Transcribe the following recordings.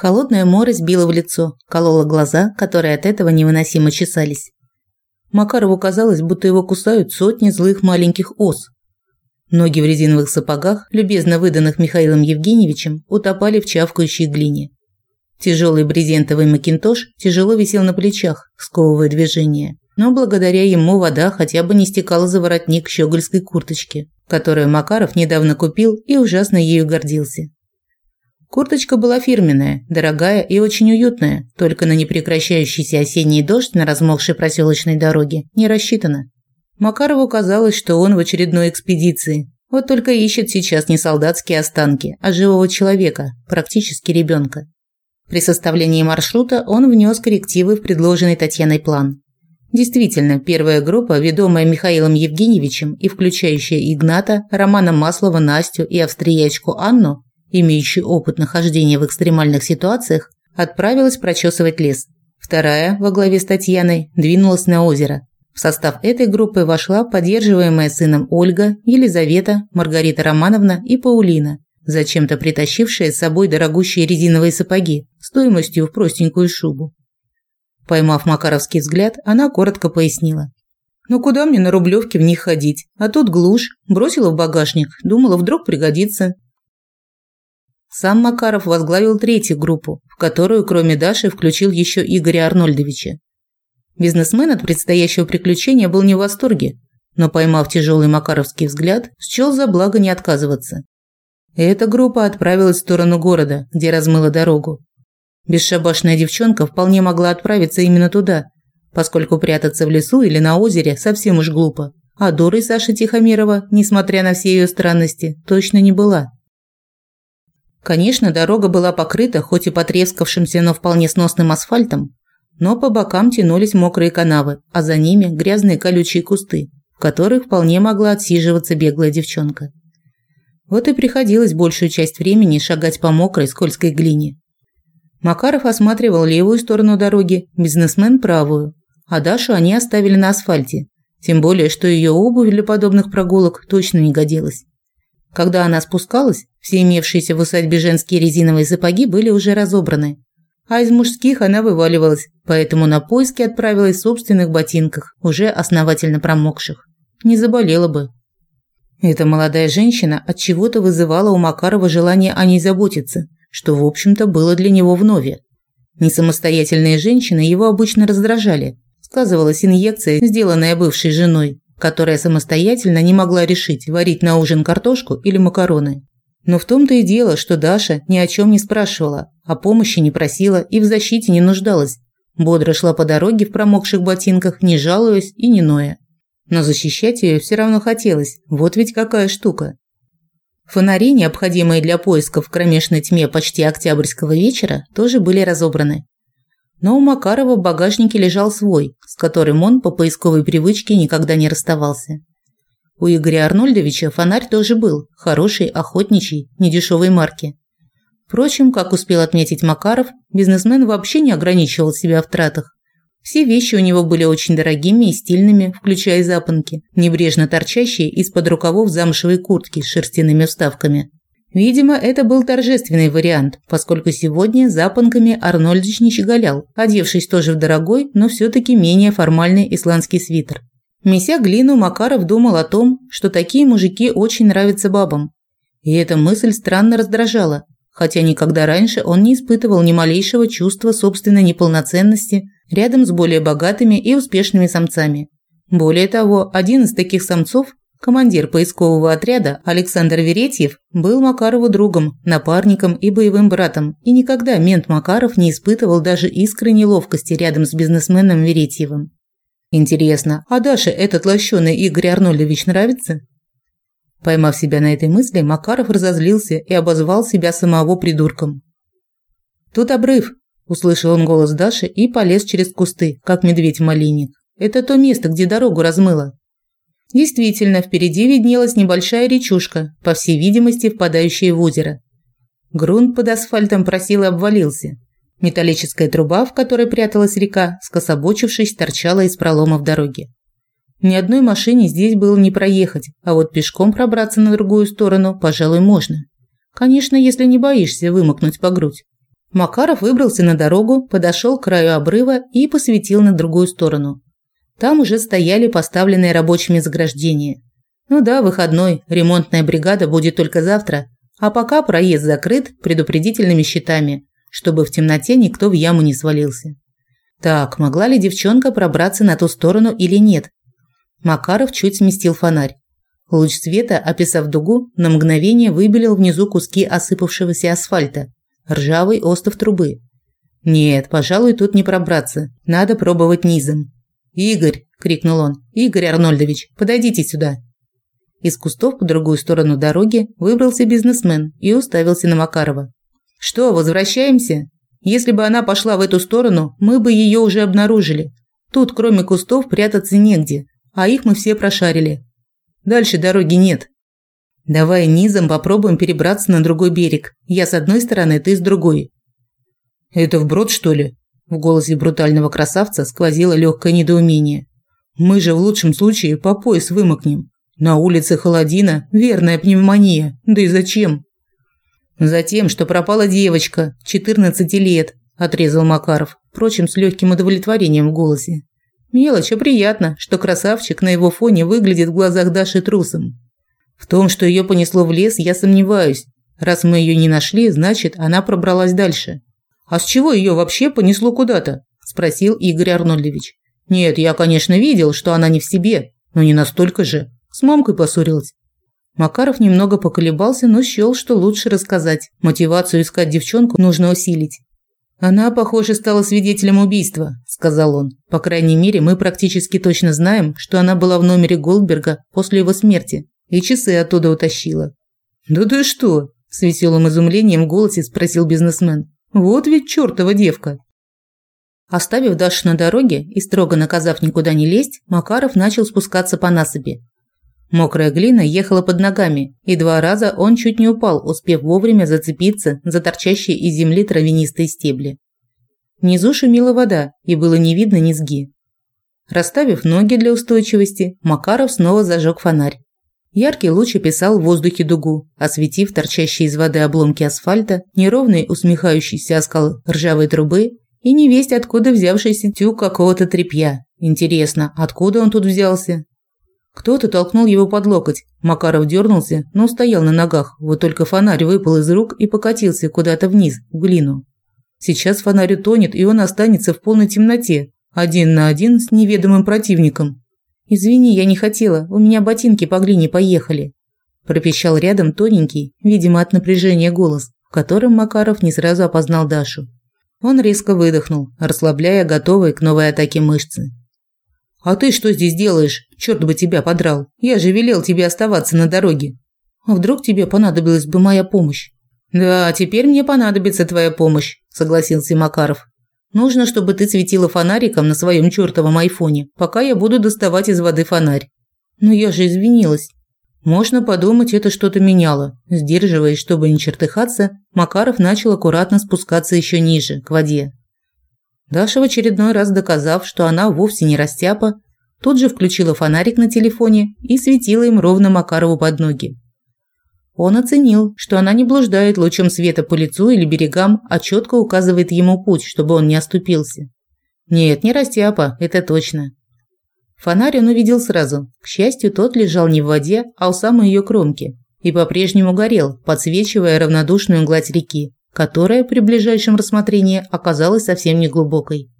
Холодная морось била в лицо, колола глаза, которые от этого невыносимо чесались. Макарову казалось, будто его кусают сотни злых маленьких ос. Ноги в резиновых сапогах, любезно выданных Михаилом Евгеньевичем, утопали в чавкающей глине. Тяжелый брезентовый макинтош тяжело висел на плечах, сковывая движение. Но благодаря ему вода хотя бы не стекала за воротник щегольской курточки, которую Макаров недавно купил и ужасно ею гордился. Курточка была фирменная, дорогая и очень уютная, только на непрекращающийся осенний дождь на размокшей проселочной дороге не рассчитана. Макарову казалось, что он в очередной экспедиции. Вот только ищет сейчас не солдатские останки, а живого человека, практически ребенка. При составлении маршрута он внес коррективы в предложенный Татьяной план. Действительно, первая группа, ведомая Михаилом Евгеньевичем и включающая Игната, Романа Маслова, Настю и австриячку Анну, имеющий опыт нахождения в экстремальных ситуациях, отправилась прочесывать лес. Вторая, во главе с Татьяной, двинулась на озеро. В состав этой группы вошла поддерживаемая сыном Ольга, Елизавета, Маргарита Романовна и Паулина, зачем-то притащившая с собой дорогущие резиновые сапоги стоимостью в простенькую шубу. Поймав макаровский взгляд, она коротко пояснила. «Ну куда мне на Рублевке в них ходить? А тут глушь. Бросила в багажник. Думала, вдруг пригодится. Сам Макаров возглавил третью группу, в которую, кроме Даши, включил еще Игоря Арнольдовича. Бизнесмен от предстоящего приключения был не в восторге, но, поймав тяжелый макаровский взгляд, счел за благо не отказываться. Эта группа отправилась в сторону города, где размыла дорогу. Бесшабашная девчонка вполне могла отправиться именно туда, поскольку прятаться в лесу или на озере совсем уж глупо. А дурой Саша Тихомирова, несмотря на все ее странности, точно не была. Конечно, дорога была покрыта хоть и потрескавшимся, но вполне сносным асфальтом, но по бокам тянулись мокрые канавы, а за ними грязные колючие кусты, в которых вполне могла отсиживаться беглая девчонка. Вот и приходилось большую часть времени шагать по мокрой скользкой глине. Макаров осматривал левую сторону дороги, бизнесмен – правую, а Дашу они оставили на асфальте, тем более, что ее обувь для подобных прогулок точно не годилась. Когда она спускалась, все имевшиеся в усадьбе женские резиновые сапоги были уже разобраны. А из мужских она вываливалась, поэтому на поиски отправилась в собственных ботинках, уже основательно промокших. Не заболела бы. Эта молодая женщина от чего-то вызывала у Макарова желание о ней заботиться, что, в общем-то, было для него вновь. Несамостоятельные женщины его обычно раздражали. Сказывалась инъекция, сделанная бывшей женой, которая самостоятельно не могла решить, варить на ужин картошку или макароны. Но в том-то и дело, что Даша ни о чем не спрашивала, о помощи не просила и в защите не нуждалась. Бодро шла по дороге в промокших ботинках, не жалуясь и не ноя. Но защищать ее все равно хотелось. Вот ведь какая штука. Фонари, необходимые для поисков в кромешной тьме почти октябрьского вечера, тоже были разобраны. Но у Макарова в багажнике лежал свой, с которым он по поисковой привычке никогда не расставался. У Игоря Арнольдовича фонарь тоже был, хороший, охотничий, недешевой марки. Впрочем, как успел отметить Макаров, бизнесмен вообще не ограничивал себя в тратах. Все вещи у него были очень дорогими и стильными, включая запонки, небрежно торчащие из-под рукавов замшевой куртки с шерстяными вставками. Видимо, это был торжественный вариант, поскольку сегодня запонками Арнольдович не щеголял, одевшись тоже в дорогой, но все-таки менее формальный исландский свитер. Меся глину, Макаров думал о том, что такие мужики очень нравятся бабам. И эта мысль странно раздражала, хотя никогда раньше он не испытывал ни малейшего чувства собственной неполноценности рядом с более богатыми и успешными самцами. Более того, один из таких самцов, командир поискового отряда Александр Веретьев, был Макарову другом, напарником и боевым братом, и никогда мент Макаров не испытывал даже искры неловкости рядом с бизнесменом Веретьевым. Интересно, а Даше этот лощеный Игорь Арнольдович нравится? Поймав себя на этой мысли, Макаров разозлился и обозвал себя самого придурком. «Тут обрыв», – услышал он голос Даши и полез через кусты, как медведь-малиник. «Это то место, где дорогу размыло». Действительно, впереди виднелась небольшая речушка, по всей видимости, впадающая в озеро. Грунт под асфальтом просил и обвалился. Металлическая труба, в которой пряталась река, скособочившись, торчала из пролома в дороге. Ни одной машине здесь было не проехать, а вот пешком пробраться на другую сторону, пожалуй, можно. Конечно, если не боишься вымокнуть по грудь. Макаров выбрался на дорогу, подошел к краю обрыва и посветил на другую сторону. Там уже стояли поставленные рабочими заграждения. Ну да, выходной, ремонтная бригада будет только завтра, а пока проезд закрыт предупредительными щитами, чтобы в темноте никто в яму не свалился. Так, могла ли девчонка пробраться на ту сторону или нет? Макаров чуть сместил фонарь. Луч света, описав дугу, на мгновение выбелил внизу куски осыпавшегося асфальта, ржавый остов трубы. Нет, пожалуй, тут не пробраться. Надо пробовать низом. «Игорь!» – крикнул он. «Игорь Арнольдович, подойдите сюда!» Из кустов по другую сторону дороги выбрался бизнесмен и уставился на Макарова. «Что, возвращаемся? Если бы она пошла в эту сторону, мы бы ее уже обнаружили. Тут, кроме кустов, прятаться негде, а их мы все прошарили. Дальше дороги нет. Давай низом попробуем перебраться на другой берег. Я с одной стороны, ты с другой». «Это вброд, что ли?» В голосе брутального красавца сквозило легкое недоумение. «Мы же в лучшем случае по пояс вымокнем. На улице холодина, верная пневмония. Да и зачем?» «Затем, что пропала девочка, 14 лет», – отрезал Макаров, впрочем, с легким удовлетворением в голосе. Мелочь, а приятно, что красавчик на его фоне выглядит в глазах Даши трусом. В том, что ее понесло в лес, я сомневаюсь. Раз мы ее не нашли, значит, она пробралась дальше. «А с чего ее вообще понесло куда-то?» – спросил Игорь Арнольдович. «Нет, я, конечно, видел, что она не в себе, но не настолько же. С мамкой поссорилась». Макаров немного поколебался, но счел, что лучше рассказать. Мотивацию искать девчонку нужно усилить. «Она, похоже, стала свидетелем убийства», – сказал он. «По крайней мере, мы практически точно знаем, что она была в номере Голдберга после его смерти и часы оттуда утащила». «Да ты что?» – с веселым изумлением в голосе спросил бизнесмен. Вот ведь чертова девка. Оставив Дашу на дороге и строго наказав никуда не лезть, Макаров начал спускаться по насыпи. Мокрая глина ехала под ногами, и два раза он чуть не упал, успев вовремя зацепиться за торчащие из земли травянистые стебли. Внизу шумела вода, и было не видно низги. Расставив ноги для устойчивости, Макаров снова зажег фонарь. Яркий луч описал в воздухе дугу, осветив торчащие из воды обломки асфальта, неровный усмехающийся оскал ржавой трубы и невесть откуда взявшийся тюк какого-то тряпья. Интересно, откуда он тут взялся? Кто-то толкнул его под локоть. Макаров дернулся, но стоял на ногах. Вот только фонарь выпал из рук и покатился куда-то вниз, в глину. Сейчас фонарь утонет, и он останется в полной темноте, один на один с неведомым противником. «Извини, я не хотела, у меня ботинки по глине поехали», пропищал рядом тоненький, видимо, от напряжения голос, в котором Макаров не сразу опознал Дашу. Он резко выдохнул, расслабляя готовые к новой атаке мышцы. «А ты что здесь делаешь? Черт бы тебя подрал! Я же велел тебе оставаться на дороге!» «А вдруг тебе понадобилась бы моя помощь?» «Да, теперь мне понадобится твоя помощь», – согласился Макаров. Нужно, чтобы ты светила фонариком на своем чертовом айфоне, пока я буду доставать из воды фонарь. Но я же извинилась. Можно подумать, это что-то меняло. Сдерживаясь, чтобы не чертыхаться, Макаров начал аккуратно спускаться еще ниже, к воде. Даша в очередной раз доказав, что она вовсе не растяпа, тут же включила фонарик на телефоне и светила им ровно Макарову под ноги. Он оценил, что она не блуждает лучом света по лицу или берегам, а четко указывает ему путь, чтобы он не оступился. Нет, не растяпа, это точно. Фонарь он увидел сразу. К счастью, тот лежал не в воде, а у самой ее кромки. И по-прежнему горел, подсвечивая равнодушную гладь реки, которая при ближайшем рассмотрении оказалась совсем не глубокой.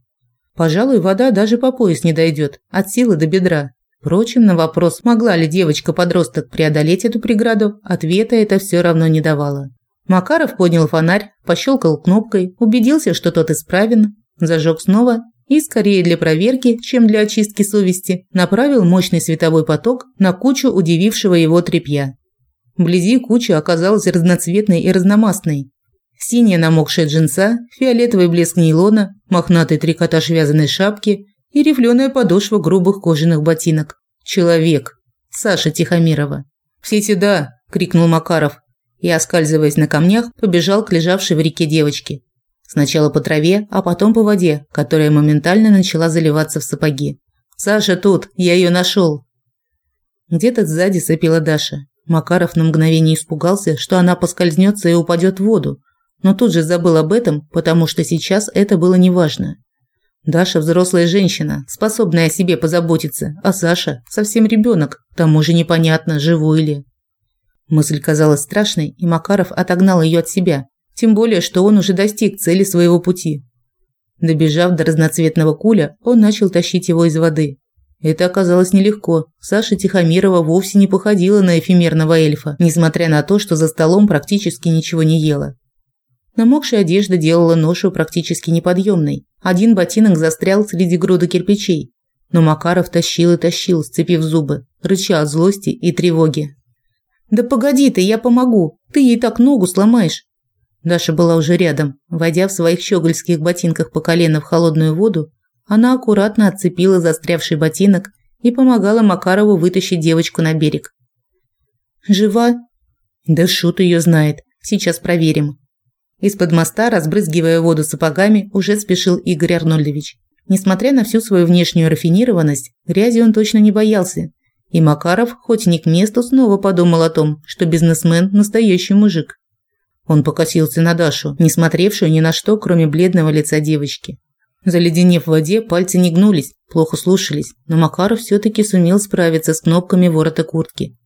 Пожалуй, вода даже по пояс не дойдет, от силы до бедра, Впрочем, на вопрос, могла ли девочка-подросток преодолеть эту преграду, ответа это все равно не давало. Макаров поднял фонарь, пощелкал кнопкой, убедился, что тот исправен, зажег снова и, скорее для проверки, чем для очистки совести, направил мощный световой поток на кучу удивившего его тряпья. Вблизи куча оказалась разноцветной и разномастной. Синяя намокшая джинса, фиолетовый блеск нейлона, мохнатый трикотаж вязаной шапки и рифленая подошва грубых кожаных ботинок. Человек. Саша Тихомирова. «Все сюда!» – крикнул Макаров и, оскальзываясь на камнях, побежал к лежавшей в реке девочке. Сначала по траве, а потом по воде, которая моментально начала заливаться в сапоги. «Саша тут! Я ее нашел!» Где-то сзади сопела Даша. Макаров на мгновение испугался, что она поскользнется и упадет в воду, но тут же забыл об этом, потому что сейчас это было неважно. Даша взрослая женщина, способная о себе позаботиться, а Саша совсем ребенок, к тому же непонятно, живой ли. Мысль казалась страшной, и Макаров отогнал ее от себя, тем более, что он уже достиг цели своего пути. Добежав до разноцветного куля, он начал тащить его из воды. Это оказалось нелегко. Саша Тихомирова вовсе не походила на эфемерного эльфа, несмотря на то, что за столом практически ничего не ела. Намокшая одежда делала ношу практически неподъемной. Один ботинок застрял среди груды кирпичей. Но Макаров тащил и тащил, сцепив зубы, рыча от злости и тревоги. «Да погоди ты, я помогу. Ты ей так ногу сломаешь». Даша была уже рядом. Войдя в своих щегольских ботинках по колено в холодную воду, она аккуратно отцепила застрявший ботинок и помогала Макарову вытащить девочку на берег. «Жива?» «Да шут ее знает. Сейчас проверим». Из-под моста, разбрызгивая воду сапогами, уже спешил Игорь Арнольдович. Несмотря на всю свою внешнюю рафинированность, грязи он точно не боялся. И Макаров, хоть не к месту, снова подумал о том, что бизнесмен – настоящий мужик. Он покосился на Дашу, не смотревшую ни на что, кроме бледного лица девочки. Заледенев в воде, пальцы не гнулись, плохо слушались, но Макаров все-таки сумел справиться с кнопками ворота куртки.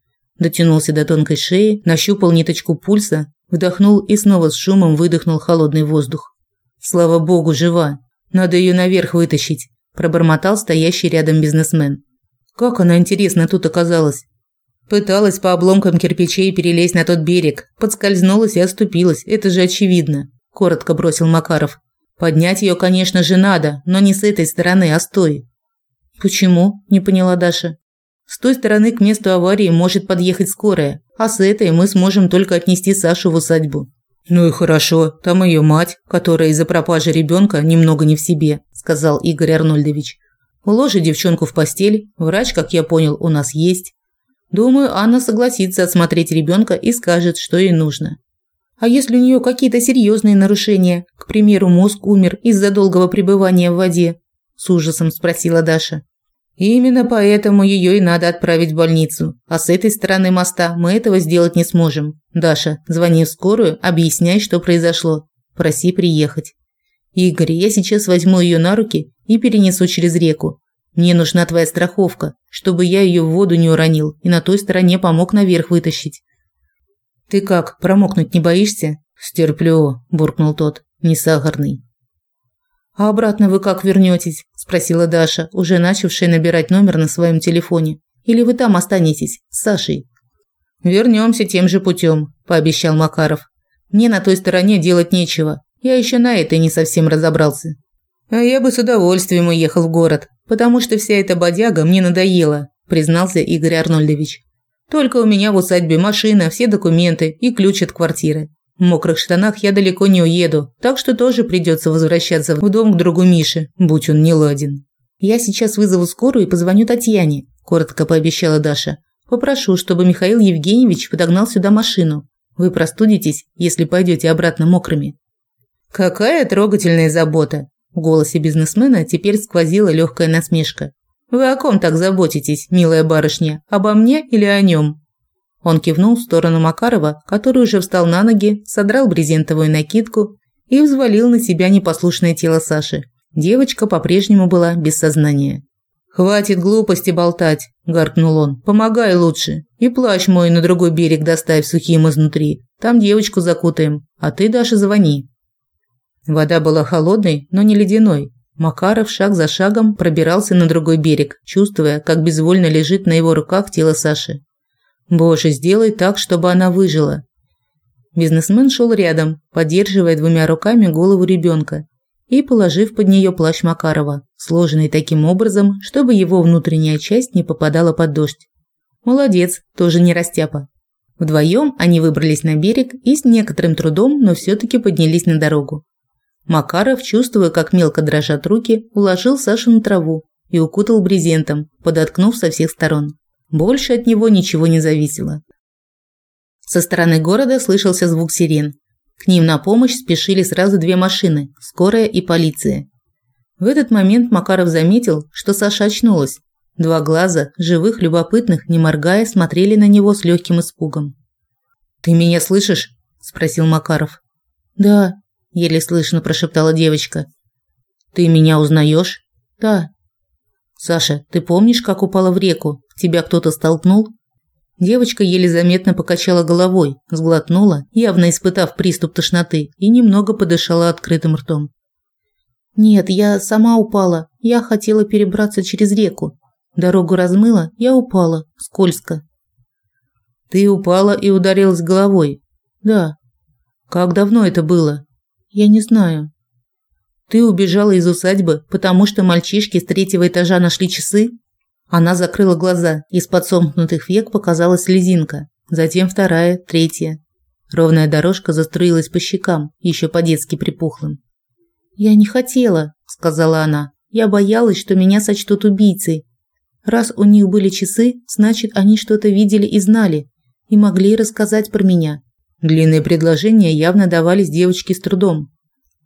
Дотянулся до тонкой шеи, нащупал ниточку пульса, вдохнул и снова с шумом выдохнул холодный воздух. Слава богу, жива. Надо ее наверх вытащить, пробормотал стоящий рядом бизнесмен. Как она интересно тут оказалась? Пыталась по обломкам кирпичей перелезть на тот берег, подскользнулась и оступилась. Это же очевидно, коротко бросил Макаров. Поднять ее, конечно же, надо, но не с этой стороны, а с той. Почему? не поняла Даша. С той стороны к месту аварии может подъехать скорая, а с этой мы сможем только отнести Сашу в усадьбу. Ну и хорошо, там ее мать, которая из-за пропажи ребенка немного не в себе, сказал Игорь Арнольдович. Уложи девчонку в постель, врач, как я понял, у нас есть. Думаю, Анна согласится осмотреть ребенка и скажет, что ей нужно. А если у нее какие-то серьезные нарушения, к примеру, мозг умер из-за долгого пребывания в воде? С ужасом спросила Даша. Именно поэтому ее и надо отправить в больницу. А с этой стороны моста мы этого сделать не сможем. Даша, звони в скорую, объясняй, что произошло. Проси приехать. Игорь, я сейчас возьму ее на руки и перенесу через реку. Мне нужна твоя страховка, чтобы я ее в воду не уронил и на той стороне помог наверх вытащить. «Ты как, промокнуть не боишься?» «Стерплю», – буркнул тот, – «не сахарный». «А обратно вы как вернетесь?» – спросила Даша, уже начавшая набирать номер на своем телефоне. «Или вы там останетесь, с Сашей?» Вернемся тем же путем», – пообещал Макаров. «Мне на той стороне делать нечего. Я еще на этой не совсем разобрался». «А я бы с удовольствием уехал в город, потому что вся эта бодяга мне надоела», – признался Игорь Арнольдович. Только у меня в усадьбе машина, все документы и ключ от квартиры. В мокрых штанах я далеко не уеду, так что тоже придется возвращаться в дом к другу Мише, будь он не ладен. Я сейчас вызову скорую и позвоню Татьяне, коротко пообещала Даша. Попрошу, чтобы Михаил Евгеньевич подогнал сюда машину. Вы простудитесь, если пойдете обратно мокрыми. Какая трогательная забота. В голосе бизнесмена теперь сквозила легкая насмешка. Вы о ком так заботитесь, милая барышня? Обо мне или о нем? Он кивнул в сторону Макарова, который уже встал на ноги, содрал брезентовую накидку и взвалил на себя непослушное тело Саши. Девочка по-прежнему была без сознания. «Хватит глупости болтать», – гаркнул он. «Помогай лучше. И плащ мой на другой берег доставь сухим изнутри. Там девочку закутаем. А ты, Даша, звони». Вода была холодной, но не ледяной, Макаров шаг за шагом пробирался на другой берег, чувствуя, как безвольно лежит на его руках тело Саши. «Боже, сделай так, чтобы она выжила». Бизнесмен шел рядом, поддерживая двумя руками голову ребенка и положив под нее плащ Макарова, сложенный таким образом, чтобы его внутренняя часть не попадала под дождь. Молодец, тоже не растяпа. Вдвоем они выбрались на берег и с некоторым трудом, но все-таки поднялись на дорогу. Макаров, чувствуя, как мелко дрожат руки, уложил Сашу на траву и укутал брезентом, подоткнув со всех сторон. Больше от него ничего не зависело. Со стороны города слышался звук сирен. К ним на помощь спешили сразу две машины – скорая и полиция. В этот момент Макаров заметил, что Саша очнулась. Два глаза, живых, любопытных, не моргая, смотрели на него с легким испугом. «Ты меня слышишь?» – спросил Макаров. Да, еле слышно прошептала девочка. Ты меня узнаешь? Да. Саша, ты помнишь, как упала в реку? Тебя кто-то столкнул? Девочка еле заметно покачала головой, сглотнула, явно испытав приступ тошноты, и немного подышала открытым ртом. Нет, я сама упала. Я хотела перебраться через реку. Дорогу размыло, я упала, скользко. Ты упала и ударилась головой? Да. Как давно это было? Я не знаю. Ты убежала из усадьбы, потому что мальчишки с третьего этажа нашли часы? Она закрыла глаза, из-под сомкнутых век показалась слезинка, затем вторая, третья. Ровная дорожка заструилась по щекам, еще по-детски припухлым. «Я не хотела», – сказала она. «Я боялась, что меня сочтут убийцей. Раз у них были часы, значит, они что-то видели и знали, и могли рассказать про меня». Длинные предложения явно давались девочке с трудом.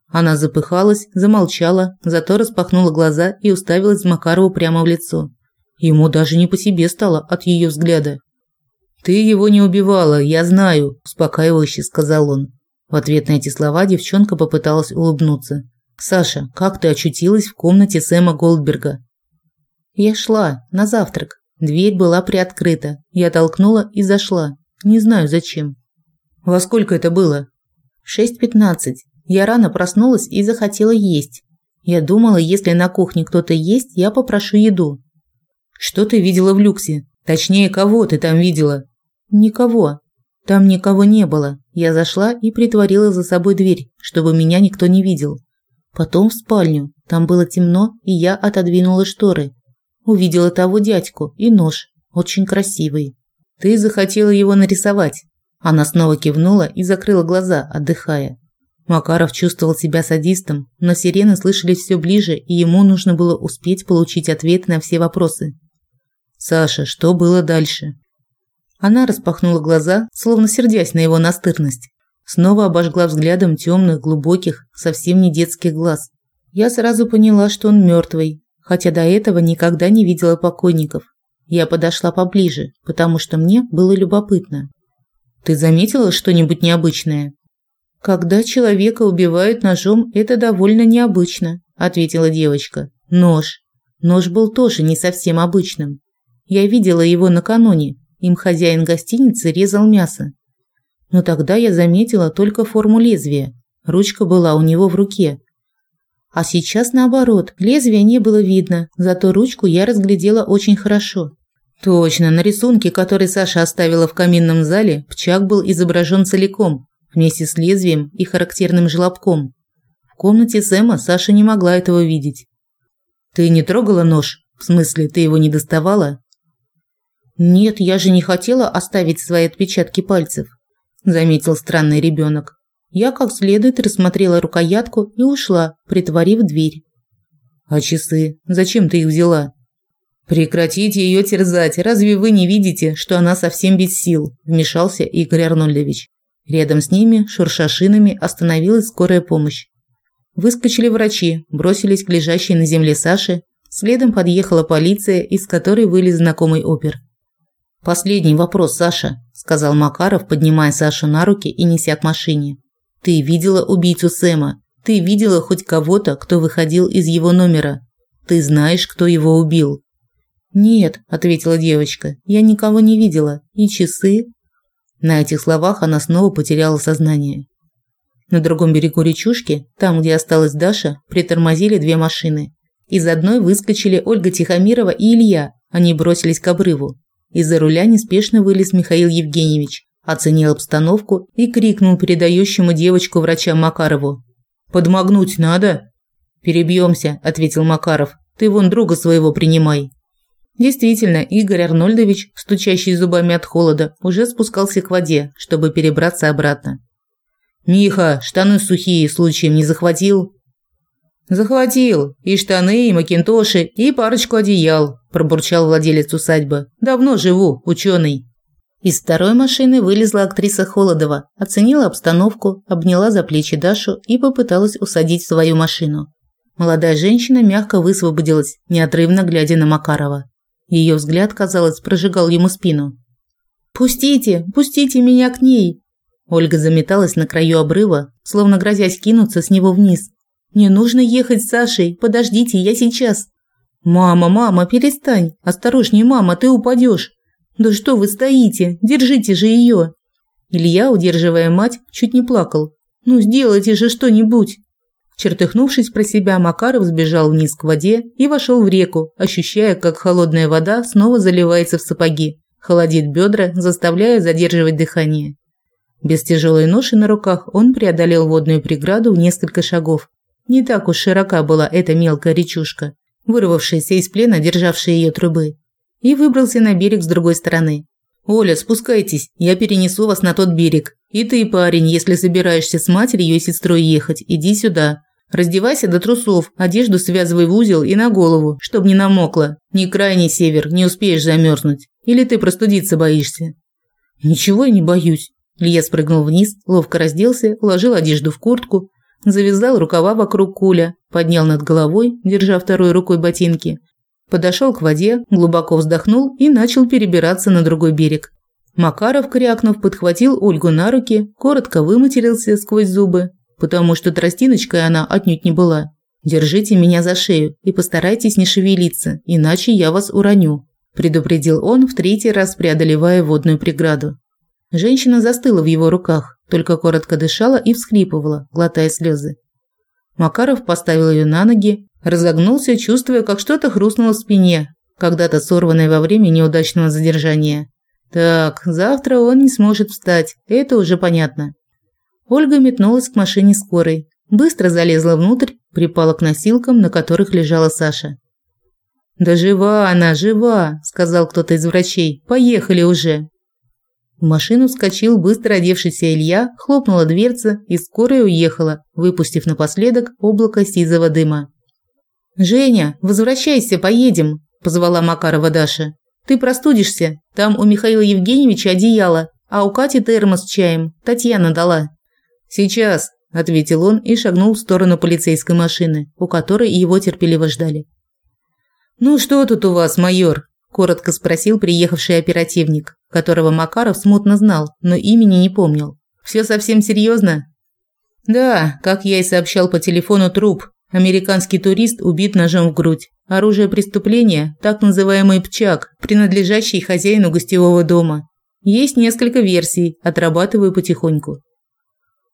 Она запыхалась, замолчала, зато распахнула глаза и уставилась Макарову прямо в лицо. Ему даже не по себе стало от ее взгляда. «Ты его не убивала, я знаю», – успокаивающе сказал он. В ответ на эти слова девчонка попыталась улыбнуться. «Саша, как ты очутилась в комнате Сэма Голдберга?» «Я шла, на завтрак. Дверь была приоткрыта. Я толкнула и зашла. Не знаю зачем». «Во сколько это было?» «В шесть пятнадцать. Я рано проснулась и захотела есть. Я думала, если на кухне кто-то есть, я попрошу еду». «Что ты видела в люксе? Точнее, кого ты там видела?» «Никого. Там никого не было. Я зашла и притворила за собой дверь, чтобы меня никто не видел. Потом в спальню. Там было темно, и я отодвинула шторы. Увидела того дядьку и нож, очень красивый. Ты захотела его нарисовать. Она снова кивнула и закрыла глаза, отдыхая. Макаров чувствовал себя садистом, но сирены слышались все ближе, и ему нужно было успеть получить ответы на все вопросы. Саша, что было дальше? Она распахнула глаза, словно сердясь на его настырность. Снова обожгла взглядом темных, глубоких, совсем не детских глаз. Я сразу поняла, что он мертвый, хотя до этого никогда не видела покойников. Я подошла поближе, потому что мне было любопытно. Ты заметила что-нибудь необычное? Когда человека убивают ножом, это довольно необычно, ответила девочка. Нож. Нож был тоже не совсем обычным. Я видела его накануне. Им хозяин гостиницы резал мясо. Но тогда я заметила только форму лезвия. Ручка была у него в руке. А сейчас наоборот, лезвия не было видно, зато ручку я разглядела очень хорошо. Точно, на рисунке, который Саша оставила в каминном зале, пчак был изображен целиком, вместе с лезвием и характерным желобком. В комнате Сэма Саша не могла этого видеть. «Ты не трогала нож? В смысле, ты его не доставала?» «Нет, я же не хотела оставить свои отпечатки пальцев заметил странный ребенок. Я как следует рассмотрела рукоятку и ушла, притворив дверь. А часы? Зачем ты их взяла? Прекратите ее терзать. Разве вы не видите, что она совсем без сил? вмешался Игорь Арнольдович. Рядом с ними, шурша шинами, остановилась скорая помощь. Выскочили врачи, бросились к лежащей на земле Саше. Следом подъехала полиция, из которой вылез знакомый опер. Последний вопрос, Саша сказал Макаров, поднимая Сашу на руки и неся к машине. Ты видела убийцу Сэма? Ты видела хоть кого-то, кто выходил из его номера? Ты знаешь, кто его убил? Нет, ответила девочка. Я никого не видела. И часы? На этих словах она снова потеряла сознание. На другом берегу речушки, там, где осталась Даша, притормозили две машины. Из одной выскочили Ольга Тихомирова и Илья. Они бросились к обрыву. Из-за руля неспешно вылез Михаил Евгеньевич, оценил обстановку и крикнул передающему девочку врача Макарову. «Подмогнуть надо?» «Перебьемся», – ответил Макаров. «Ты вон друга своего принимай». Действительно, Игорь Арнольдович, стучащий зубами от холода, уже спускался к воде, чтобы перебраться обратно. «Миха, штаны сухие случаем не захватил?» «Захватил. И штаны, и макинтоши, и парочку одеял», – пробурчал владелец усадьбы. «Давно живу, ученый». Из второй машины вылезла актриса Холодова, оценила обстановку, обняла за плечи Дашу и попыталась усадить в свою машину. Молодая женщина мягко высвободилась, неотрывно глядя на Макарова. Ее взгляд, казалось, прожигал ему спину. «Пустите, пустите меня к ней!» Ольга заметалась на краю обрыва, словно грозясь кинуться с него вниз. «Мне нужно ехать с Сашей. Подождите, я сейчас». «Мама, мама, перестань. Осторожнее, мама, ты упадешь. Да что вы стоите? Держите же ее!» Илья, удерживая мать, чуть не плакал. «Ну сделайте же что-нибудь!» Чертыхнувшись про себя, Макаров сбежал вниз к воде и вошел в реку, ощущая, как холодная вода снова заливается в сапоги, холодит бедра, заставляя задерживать дыхание. Без тяжелой ноши на руках он преодолел водную преграду в несколько шагов. Не так уж широка была эта мелкая речушка, вырвавшаяся из плена, державшая ее трубы, и выбрался на берег с другой стороны. «Оля, спускайтесь, я перенесу вас на тот берег. И ты, парень, если собираешься с матерью и сестрой ехать, иди сюда. Раздевайся до трусов, одежду связывай в узел и на голову, чтобы не намокло. Не крайний север, не успеешь замерзнуть. Или ты простудиться боишься?» «Ничего я не боюсь». Илья спрыгнул вниз, ловко разделся, уложил одежду в куртку, завязал рукава вокруг куля, поднял над головой, держа второй рукой ботинки. Подошел к воде, глубоко вздохнул и начал перебираться на другой берег. Макаров, крякнув, подхватил Ольгу на руки, коротко выматерился сквозь зубы, потому что тростиночкой она отнюдь не была. «Держите меня за шею и постарайтесь не шевелиться, иначе я вас уроню», – предупредил он, в третий раз преодолевая водную преграду. Женщина застыла в его руках, только коротко дышала и всхлипывала, глотая слезы. Макаров поставил ее на ноги, разогнулся, чувствуя, как что-то хрустнуло в спине, когда-то сорванное во время неудачного задержания. Так, завтра он не сможет встать, это уже понятно. Ольга метнулась к машине скорой, быстро залезла внутрь, припала к носилкам, на которых лежала Саша. «Да жива она, жива!» – сказал кто-то из врачей. «Поехали уже!» В машину вскочил быстро одевшийся Илья, хлопнула дверца и скорая уехала, выпустив напоследок облако сизого дыма. «Женя, возвращайся, поедем!» – позвала Макарова Даша. «Ты простудишься. Там у Михаила Евгеньевича одеяло, а у Кати термос с чаем. Татьяна дала». «Сейчас», – ответил он и шагнул в сторону полицейской машины, у которой его терпеливо ждали. «Ну что тут у вас, майор?» – коротко спросил приехавший оперативник, которого Макаров смутно знал, но имени не помнил. «Все совсем серьезно?» «Да, как я и сообщал по телефону, труп. Американский турист убит ножом в грудь. Оружие преступления – так называемый пчак, принадлежащий хозяину гостевого дома. Есть несколько версий, отрабатываю потихоньку.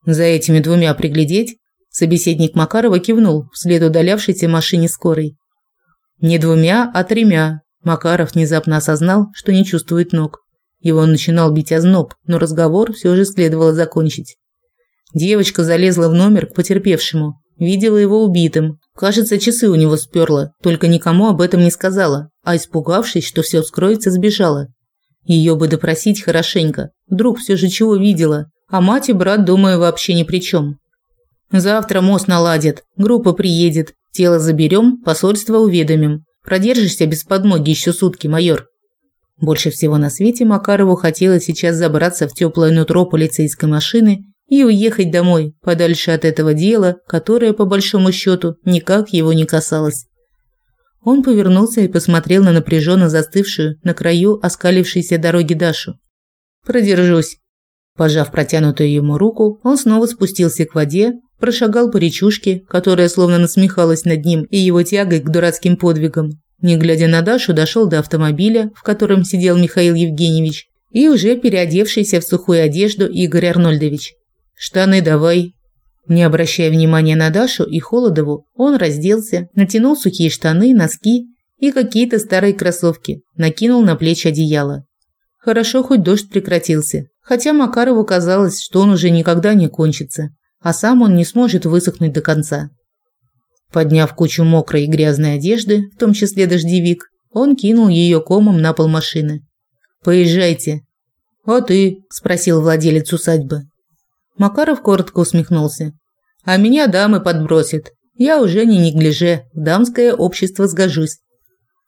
За этими двумя приглядеть? Собеседник Макарова кивнул вслед удалявшейся машине скорой. Не двумя, а тремя. Макаров внезапно осознал, что не чувствует ног. Его начинал бить озноб, но разговор все же следовало закончить. Девочка залезла в номер к потерпевшему, видела его убитым. Кажется, часы у него сперла, только никому об этом не сказала, а испугавшись, что все вскроется, сбежала. Ее бы допросить хорошенько, вдруг все же чего видела, а мать и брат, думаю, вообще ни при чем. Завтра мост наладят, группа приедет, тело заберем, посольство уведомим. Продержишься без подмоги еще сутки, майор. Больше всего на свете Макарову хотелось сейчас забраться в теплое нутро полицейской машины и уехать домой, подальше от этого дела, которое, по большому счету, никак его не касалось. Он повернулся и посмотрел на напряженно застывшую на краю оскалившейся дороги Дашу. «Продержусь. Пожав протянутую ему руку, он снова спустился к воде, прошагал по речушке, которая словно насмехалась над ним и его тягой к дурацким подвигам. Не глядя на Дашу, дошел до автомобиля, в котором сидел Михаил Евгеньевич, и уже переодевшийся в сухую одежду Игорь Арнольдович. «Штаны давай». Не обращая внимания на Дашу и Холодову, он разделся, натянул сухие штаны, носки и какие-то старые кроссовки, накинул на плечи одеяло. Хорошо, хоть дождь прекратился, хотя Макарову казалось, что он уже никогда не кончится, а сам он не сможет высохнуть до конца. Подняв кучу мокрой и грязной одежды, в том числе дождевик, он кинул ее комом на пол машины. «Поезжайте». «А ты?» – спросил владелец усадьбы. Макаров коротко усмехнулся. «А меня дамы подбросят. Я уже не неглиже, в дамское общество сгожусь.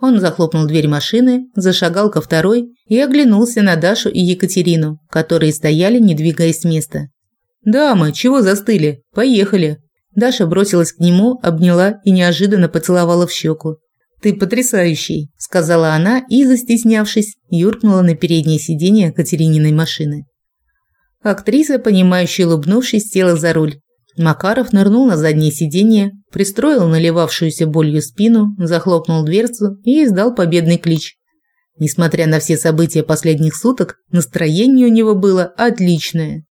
Он захлопнул дверь машины, зашагал ко второй и оглянулся на Дашу и Екатерину, которые стояли, не двигаясь с места. «Дамы, чего застыли? Поехали!» Даша бросилась к нему, обняла и неожиданно поцеловала в щеку. «Ты потрясающий», – сказала она и, застеснявшись, юркнула на переднее сиденье Катерининой машины. Актриса, понимающе улыбнувшись, села за руль. Макаров нырнул на заднее сиденье, пристроил наливавшуюся болью спину, захлопнул дверцу и издал победный клич. Несмотря на все события последних суток, настроение у него было отличное.